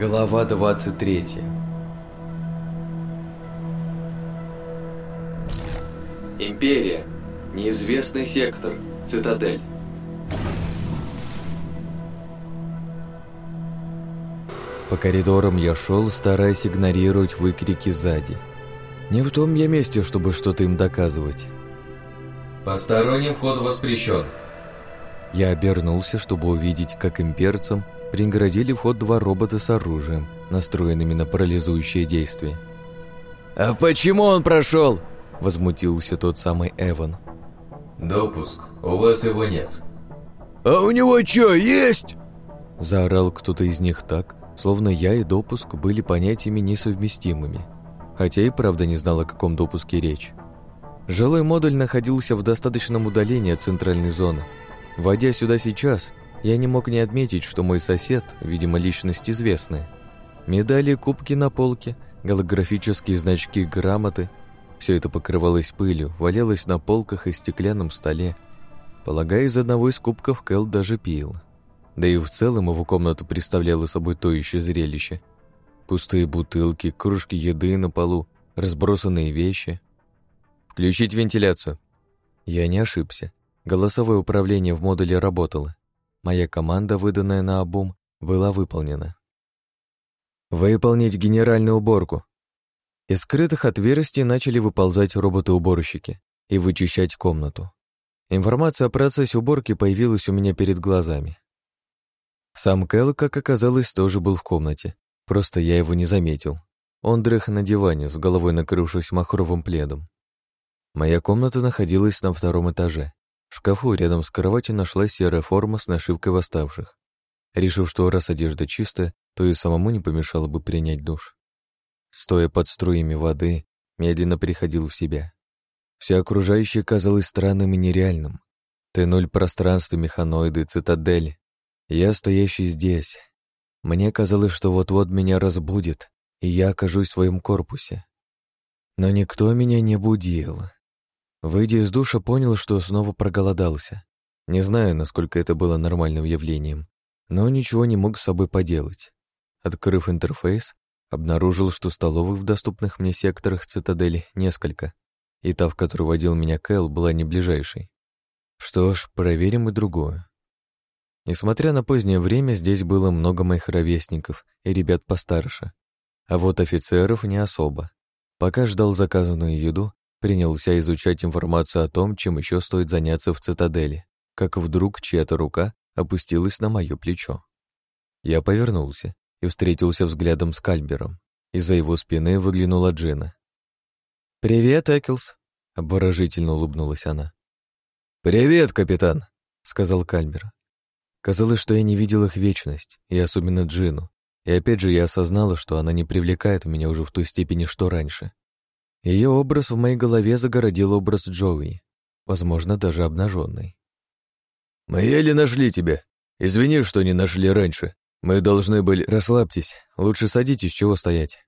Глава 23 Империя. Неизвестный сектор. Цитадель. По коридорам я шел, стараясь игнорировать выкрики сзади. Не в том я месте, чтобы что-то им доказывать. Посторонний вход воспрещен. Я обернулся, чтобы увидеть, как имперцам – Преградили вход два робота с оружием, настроенными на парализующее действие. «А почему он прошел?» – возмутился тот самый Эван. «Допуск. У вас его нет». «А у него что, есть?» – заорал кто-то из них так, словно я и допуск были понятиями несовместимыми. Хотя и правда не знал, о каком допуске речь. Жилой модуль находился в достаточном удалении от центральной зоны. Войдя сюда сейчас, я не мог не отметить, что мой сосед, видимо, личность известная. Медали, кубки на полке, голографические значки, грамоты. Все это покрывалось пылью, валялось на полках и стеклянном столе. Полагаю, из одного из кубков Кэл даже пил. Да и в целом его комната представляла собой то еще зрелище. Пустые бутылки, кружки еды на полу, разбросанные вещи. «Включить вентиляцию!» Я не ошибся. Голосовое управление в модуле работало моя команда, выданная на обум, была выполнена. «Выполнить генеральную уборку!» Из скрытых отверстий начали выползать роботы-уборщики и вычищать комнату. Информация о процессе уборки появилась у меня перед глазами. Сам Кэл, как оказалось, тоже был в комнате, просто я его не заметил. Он дрых на диване, с головой накрывшись махровым пледом. Моя комната находилась на втором этаже, шкафу рядом с кроватью нашлась серая форма с нашивкой восставших. Решив, что раз одежда чистая, то и самому не помешало бы принять душ. Стоя под струями воды, медленно приходил в себя. Все окружающее казалось странным и нереальным. Т-0 пространство, механоиды, цитадель. Я стоящий здесь. Мне казалось, что вот-вот меня разбудит, и я окажусь в своем корпусе. Но никто меня не будил. Выйдя из душа, понял, что снова проголодался. Не знаю, насколько это было нормальным явлением, но ничего не мог с собой поделать. Открыв интерфейс, обнаружил, что столовых в доступных мне секторах цитадели несколько, и та, в которую водил меня Кэл, была не ближайшей. Что ж, проверим и другое. Несмотря на позднее время, здесь было много моих ровесников и ребят постарше, а вот офицеров не особо. Пока ждал заказанную еду, принялся изучать информацию о том, чем еще стоит заняться в цитадели, как вдруг чья-то рука опустилась на мое плечо. Я повернулся и встретился взглядом с Кальбером. Из-за его спины выглянула Джина. «Привет, Экелс!» — обворожительно улыбнулась она. «Привет, капитан!» — сказал Кальбер. Казалось, что я не видел их вечность, и особенно Джину. И опять же я осознала, что она не привлекает меня уже в той степени, что раньше. Ее образ в моей голове загородил образ Джоуи, возможно, даже обнаженный. «Мы еле нашли тебя. Извини, что не нашли раньше. Мы должны были... Расслабьтесь. Лучше садитесь, чего стоять».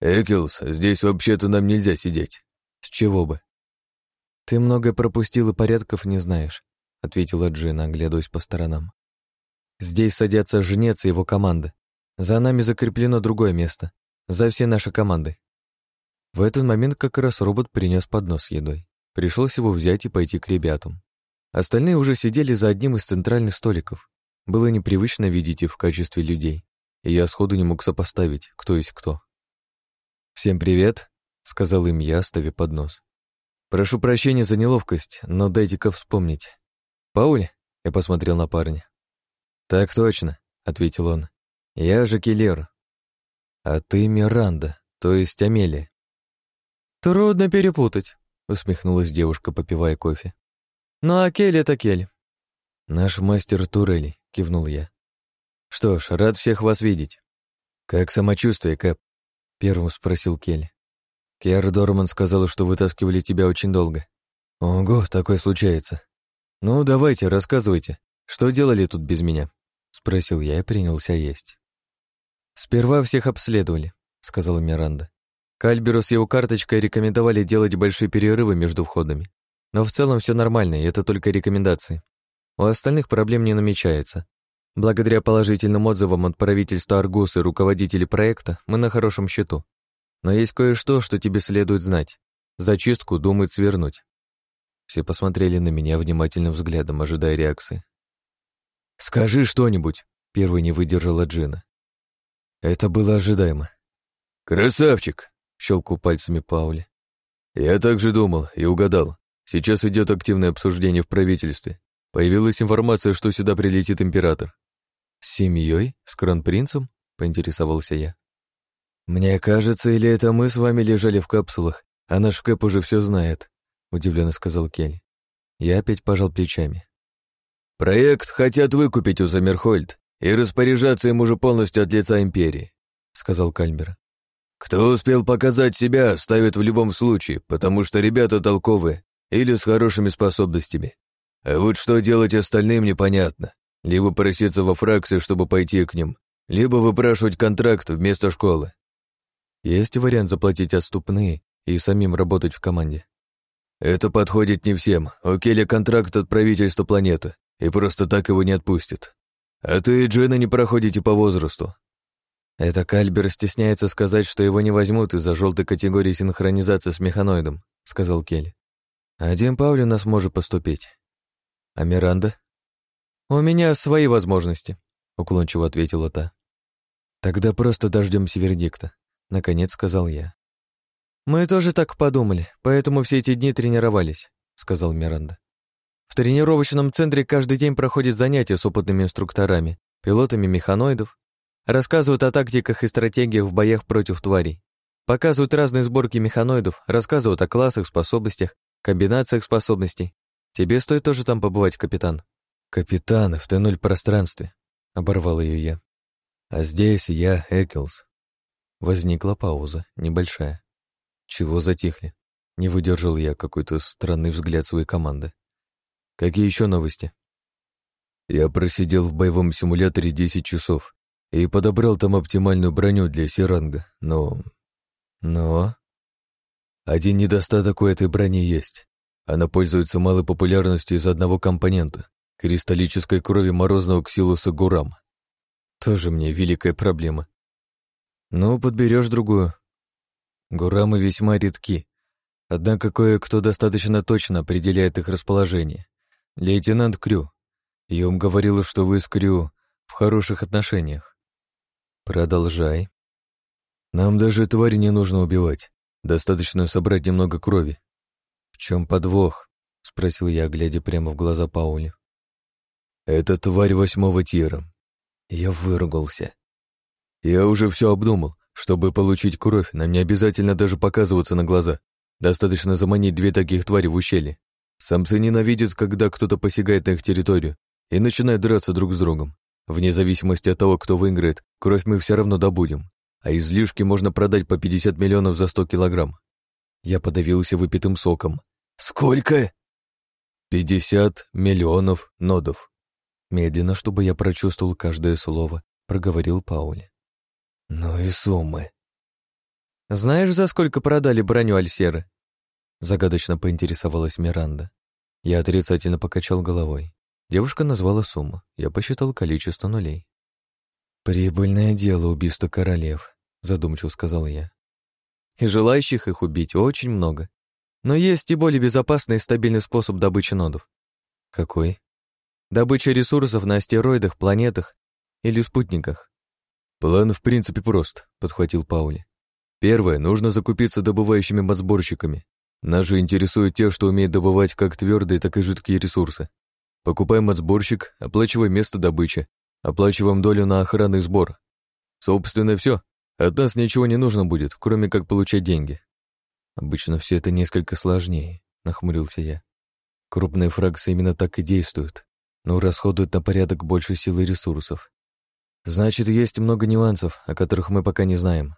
«Экелс, здесь вообще-то нам нельзя сидеть». «С чего бы?» «Ты много пропустил и порядков не знаешь», — ответила Джина, оглядываясь по сторонам. «Здесь садятся жнец и его команда. За нами закреплено другое место. За все наши команды. В этот момент как раз робот принес поднос с едой. Пришлось его взять и пойти к ребятам. Остальные уже сидели за одним из центральных столиков. Было непривычно видеть их в качестве людей, и я сходу не мог сопоставить, кто есть кто. «Всем привет», — сказал им я, ставя поднос. «Прошу прощения за неловкость, но дайте-ка вспомнить». «Пауль?» — я посмотрел на парня. «Так точно», — ответил он. «Я же Келлер». «А ты Миранда, то есть Амелия. «Трудно перепутать», — усмехнулась девушка, попивая кофе. «Ну а кель — это кель». «Наш мастер турели», — кивнул я. «Что ж, рад всех вас видеть». «Как самочувствие, Кэп?» — первым спросил Кель. «Киар Дорман сказал, что вытаскивали тебя очень долго». «Ого, такое случается». «Ну, давайте, рассказывайте, что делали тут без меня?» — спросил я и принялся есть. «Сперва всех обследовали», — сказала Миранда. Кальберу с его карточкой рекомендовали делать большие перерывы между входами. Но в целом все нормально, и это только рекомендации. У остальных проблем не намечается. Благодаря положительным отзывам от правительства Аргус и руководителей проекта мы на хорошем счету. Но есть кое-что, что тебе следует знать. Зачистку думают свернуть. Все посмотрели на меня внимательным взглядом, ожидая реакции. «Скажи что-нибудь!» — первый не выдержала Джина. Это было ожидаемо. «Красавчик!» — щелкнул пальцами Паули. «Я так же думал и угадал. Сейчас идет активное обсуждение в правительстве. Появилась информация, что сюда прилетит император». «С семьей? С кронпринцем?» — поинтересовался я. «Мне кажется, или это мы с вами лежали в капсулах, а наш Кэп уже все знает», — удивленно сказал Келли. Я опять пожал плечами. «Проект хотят выкупить у Замерхольд и распоряжаться им уже полностью от лица Империи», — сказал Кальмер. Кто успел показать себя, ставит в любом случае, потому что ребята толковые или с хорошими способностями. А вот что делать остальным непонятно. Либо проситься во фракции, чтобы пойти к ним, либо выпрашивать контракт вместо школы. Есть вариант заплатить отступные и самим работать в команде. Это подходит не всем. У Келли контракт от правительства планеты, и просто так его не отпустят. А ты и Джина не проходите по возрасту, это Кальбер стесняется сказать, что его не возьмут из-за желтой категории синхронизации с механоидом, сказал Кель. Один Паули нас может поступить. А Миранда? У меня свои возможности, уклончиво ответила та. Тогда просто дождемся вердикта, наконец сказал я. Мы тоже так подумали, поэтому все эти дни тренировались, сказал Миранда. В тренировочном центре каждый день проходят занятия с опытными инструкторами, пилотами механоидов Рассказывают о тактиках и стратегиях в боях против тварей. Показывают разные сборки механоидов, рассказывают о классах, способностях, комбинациях способностей. Тебе стоит тоже там побывать, капитан. Капитан в Т-0 пространстве, оборвал ее я. А здесь я, Экелс. Возникла пауза, небольшая. Чего затихли? Не выдержал я какой-то странный взгляд своей команды. Какие еще новости? Я просидел в боевом симуляторе 10 часов и подобрал там оптимальную броню для Сиранга, но... Но... Один недостаток у этой брони есть. Она пользуется малой популярностью из одного компонента — кристаллической крови морозного ксилуса Гурам. Тоже мне великая проблема. Ну, подберешь другую. Гурамы весьма редки, однако кое-кто достаточно точно определяет их расположение. Лейтенант Крю. И он что вы с Крю в хороших отношениях. Продолжай. Нам даже твари не нужно убивать. Достаточно собрать немного крови. В чем подвох? Спросил я, глядя прямо в глаза Паули. Это тварь восьмого тира. Я выругался. Я уже все обдумал. Чтобы получить кровь, нам не обязательно даже показываться на глаза. Достаточно заманить две таких твари в ущелье. Самцы ненавидят, когда кто-то посягает на их территорию и начинают драться друг с другом. Вне зависимости от того, кто выиграет, кровь мы все равно добудем, а излишки можно продать по 50 миллионов за 100 килограмм. Я подавился выпитым соком. «Сколько?» «Пятьдесят миллионов нодов». Медленно, чтобы я прочувствовал каждое слово, проговорил Пауль. «Ну и суммы». «Знаешь, за сколько продали броню Альсеры?» Загадочно поинтересовалась Миранда. Я отрицательно покачал головой. Девушка назвала сумму. Я посчитал количество нулей. «Прибыльное дело убийство королев», — задумчиво сказал я. «И желающих их убить очень много. Но есть и более безопасный и стабильный способ добычи нодов». «Какой?» «Добыча ресурсов на астероидах, планетах или спутниках». «План в принципе прост», — подхватил Паули. «Первое, нужно закупиться добывающими подсборщиками. Нас же интересуют те, что умеют добывать как твердые, так и жидкие ресурсы. Покупаем от сборщик, оплачиваем место добычи, оплачиваем долю на охранный сбор. Собственно, все. От нас ничего не нужно будет, кроме как получать деньги. Обычно все это несколько сложнее, нахмурился я. Крупные фракции именно так и действуют, но расходуют на порядок больше сил и ресурсов. Значит, есть много нюансов, о которых мы пока не знаем.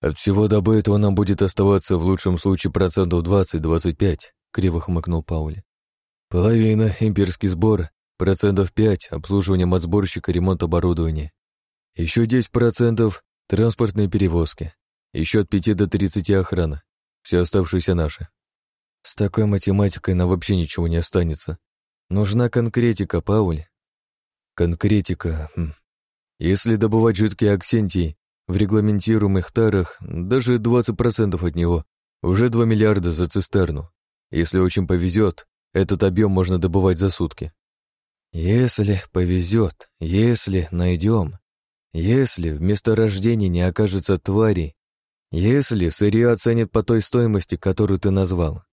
От всего добытого нам будет оставаться в лучшем случае процентов 20-25, криво хмыкнул Паули. Половина — имперский сбор, процентов 5 — обслуживание матсборщика, ремонт оборудования. Еще 10% — транспортные перевозки. Еще от 5 до 30 охрана. Все оставшиеся наши. С такой математикой нам вообще ничего не останется. Нужна конкретика, Пауль. Конкретика. Хм. Если добывать жидкие аксентии в регламентируемых тарах, даже 20% от него, уже 2 миллиарда за цистерну. Если очень повезет, этот объем можно добывать за сутки. Если повезет, если найдем, если вместо рождения не окажется твари, если сырье оценят по той стоимости, которую ты назвал,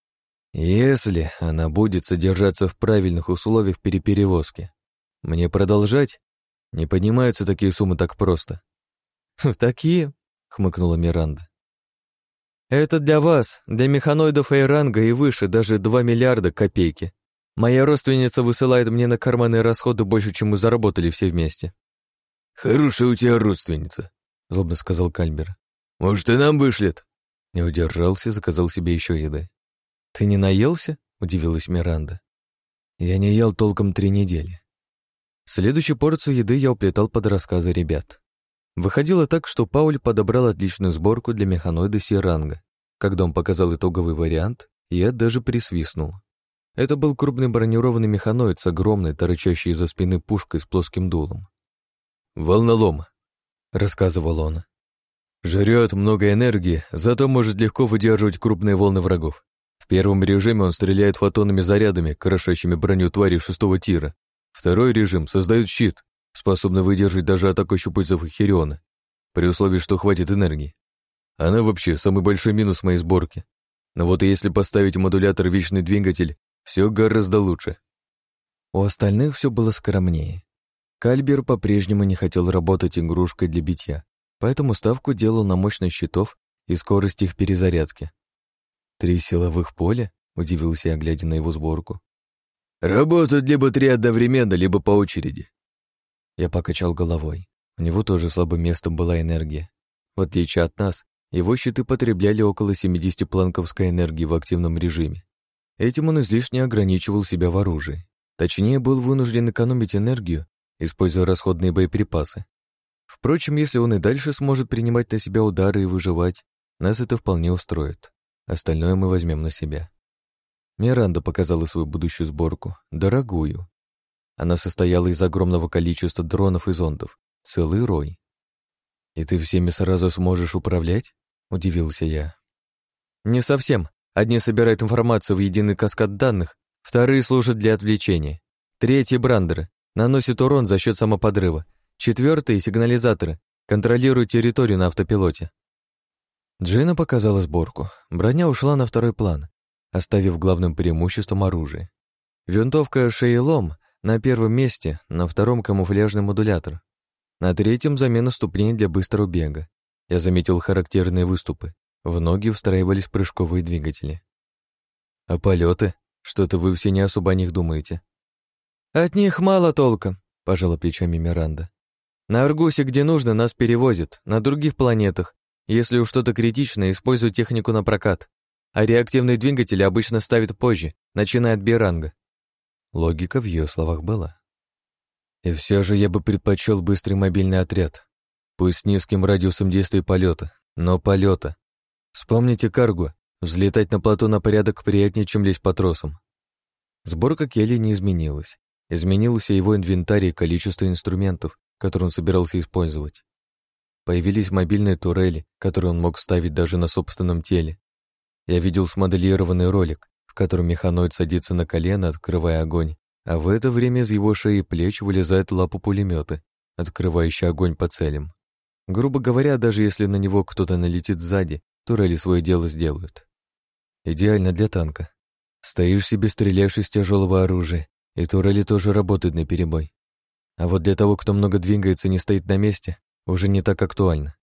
если она будет содержаться в правильных условиях переперевозки. Мне продолжать? Не поднимаются такие суммы так просто. «Такие?» — хмыкнула Миранда. Это для вас, для механоидов Айранга и выше, даже 2 миллиарда копейки. Моя родственница высылает мне на карманные расходы больше, чем мы заработали все вместе». «Хорошая у тебя родственница», — злобно сказал Кальмер. «Может, и нам вышлет?» Не удержался, заказал себе еще еды. «Ты не наелся?» — удивилась Миранда. «Я не ел толком три недели». Следующую порцию еды я уплетал под рассказы ребят. Выходило так, что Пауль подобрал отличную сборку для механоида Сиранга. Когда он показал итоговый вариант, я даже присвистнул. Это был крупный бронированный механоид с огромной, торчащей из-за спины пушкой с плоским дулом. «Волнолом», — рассказывал он. «Жрет много энергии, зато может легко выдерживать крупные волны врагов. В первом режиме он стреляет фотонными зарядами, крошащими броню твари шестого тира. Второй режим создает щит, способна выдержать даже атаку щупальцев и Хириона, при условии, что хватит энергии. Она вообще самый большой минус моей сборки. Но вот если поставить модулятор вечный двигатель, все гораздо лучше. У остальных все было скромнее. Кальбер по-прежнему не хотел работать игрушкой для битья, поэтому ставку делал на мощность щитов и скорость их перезарядки. «Три силовых поля?» — удивился я, глядя на его сборку. «Работают либо три одновременно, либо по очереди», я покачал головой. У него тоже слабым местом была энергия. В отличие от нас, его щиты потребляли около 70 планковской энергии в активном режиме. Этим он излишне ограничивал себя в оружии. Точнее, был вынужден экономить энергию, используя расходные боеприпасы. Впрочем, если он и дальше сможет принимать на себя удары и выживать, нас это вполне устроит. Остальное мы возьмем на себя. Миранда показала свою будущую сборку, дорогую, она состояла из огромного количества дронов и зондов, целый рой. «И ты всеми сразу сможешь управлять?» — удивился я. «Не совсем. Одни собирают информацию в единый каскад данных, вторые служат для отвлечения, третьи — брандеры, наносят урон за счет самоподрыва, четвертые — сигнализаторы, контролируют территорию на автопилоте». Джина показала сборку. Броня ушла на второй план, оставив главным преимуществом оружие. Винтовка «Шейлом» На первом месте, на втором камуфляжный модулятор. На третьем замена ступней для быстрого бега. Я заметил характерные выступы. В ноги встраивались прыжковые двигатели. А полеты? Что-то вы все не особо о них думаете. От них мало толка, пожала плечами Миранда. На Аргусе, где нужно, нас перевозят. На других планетах. Если уж что-то критичное, используют технику на прокат. А реактивные двигатели обычно ставят позже, начиная от биранга. Логика в ее словах была. И все же я бы предпочел быстрый мобильный отряд. Пусть с низким радиусом действия полета, но полета. Вспомните карго. Взлетать на плато на порядок приятнее, чем лезть по тросам. Сборка Келли не изменилась. Изменился его инвентарь и количество инструментов, которые он собирался использовать. Появились мобильные турели, которые он мог ставить даже на собственном теле. Я видел смоделированный ролик, в котором механоид садится на колено, открывая огонь, а в это время из его шеи и плеч вылезает лапа пулемета, открывающие огонь по целям. Грубо говоря, даже если на него кто-то налетит сзади, то ралли свое дело сделают. Идеально для танка. Стоишь себе, стреляешь из тяжелого оружия, и турели тоже работают на перебой. А вот для того, кто много двигается и не стоит на месте, уже не так актуально.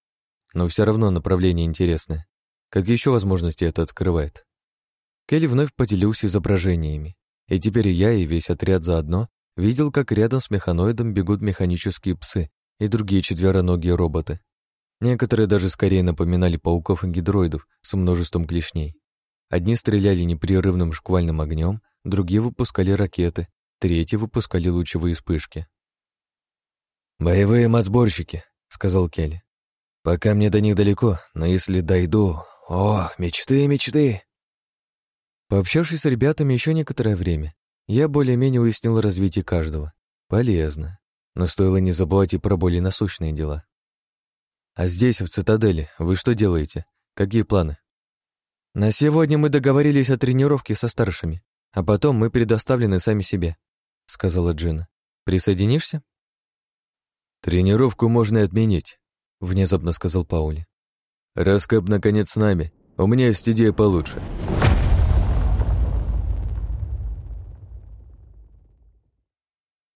Но все равно направление интересное. Какие еще возможности это открывает? Келли вновь поделился изображениями, и теперь я и весь отряд заодно видел, как рядом с механоидом бегут механические псы и другие четвероногие роботы. Некоторые даже скорее напоминали пауков и гидроидов с множеством клешней. Одни стреляли непрерывным шквальным огнем, другие выпускали ракеты, третьи выпускали лучевые вспышки. «Боевые мазборщики», — сказал Келли. «Пока мне до них далеко, но если дойду... О, мечты, мечты!» Пообщавшись с ребятами еще некоторое время, я более-менее уяснил развитие каждого. Полезно. Но стоило не забывать и про более насущные дела. «А здесь, в цитадели, вы что делаете? Какие планы?» «На сегодня мы договорились о тренировке со старшими, а потом мы предоставлены сами себе», — сказала Джина. «Присоединишься?» «Тренировку можно отменить», — внезапно сказал Паули. «Раскап, наконец, с нами. У меня есть идея получше».